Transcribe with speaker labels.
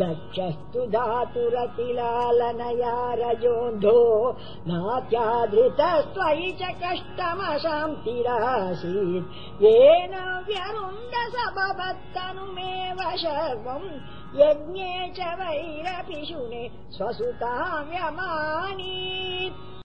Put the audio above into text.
Speaker 1: दक्षस्तु धातुरतिलालनया रजोऽन्धो नात्याधृतस्त्वयि च कष्टमशान्तिरासीत् येन व्यरुण्डसभवत्तनुमेव शर्वम् यज्ञे च वैरपि शुने स्वसुतां यमानि